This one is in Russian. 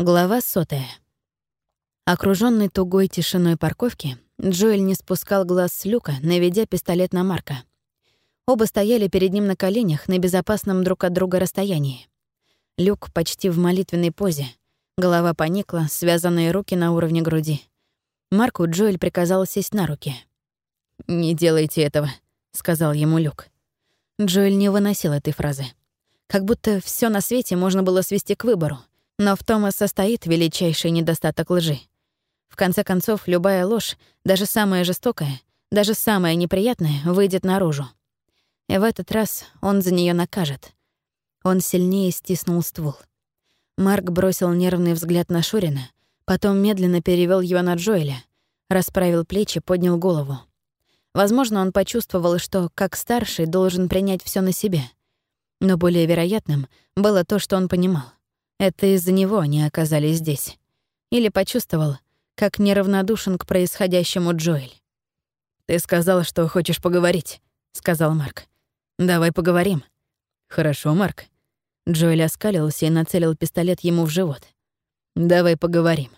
Глава сотая. Окружённый тугой тишиной парковки, Джоэль не спускал глаз с люка, наведя пистолет на Марка. Оба стояли перед ним на коленях на безопасном друг от друга расстоянии. Люк почти в молитвенной позе. Голова поникла, связанные руки на уровне груди. Марку Джоэль приказал сесть на руки. «Не делайте этого», — сказал ему Люк. Джоэль не выносил этой фразы. Как будто все на свете можно было свести к выбору — но в том и состоит величайший недостаток лжи. В конце концов, любая ложь, даже самая жестокая, даже самая неприятная, выйдет наружу. И в этот раз он за нее накажет. Он сильнее стиснул ствол. Марк бросил нервный взгляд на Шурина, потом медленно перевел его на Джоэля, расправил плечи, поднял голову. Возможно, он почувствовал, что, как старший, должен принять все на себе. Но более вероятным было то, что он понимал. Это из-за него они оказались здесь. Или почувствовал, как неравнодушен к происходящему Джоэль. «Ты сказал, что хочешь поговорить», — сказал Марк. «Давай поговорим». «Хорошо, Марк». Джоэль оскалился и нацелил пистолет ему в живот. «Давай поговорим».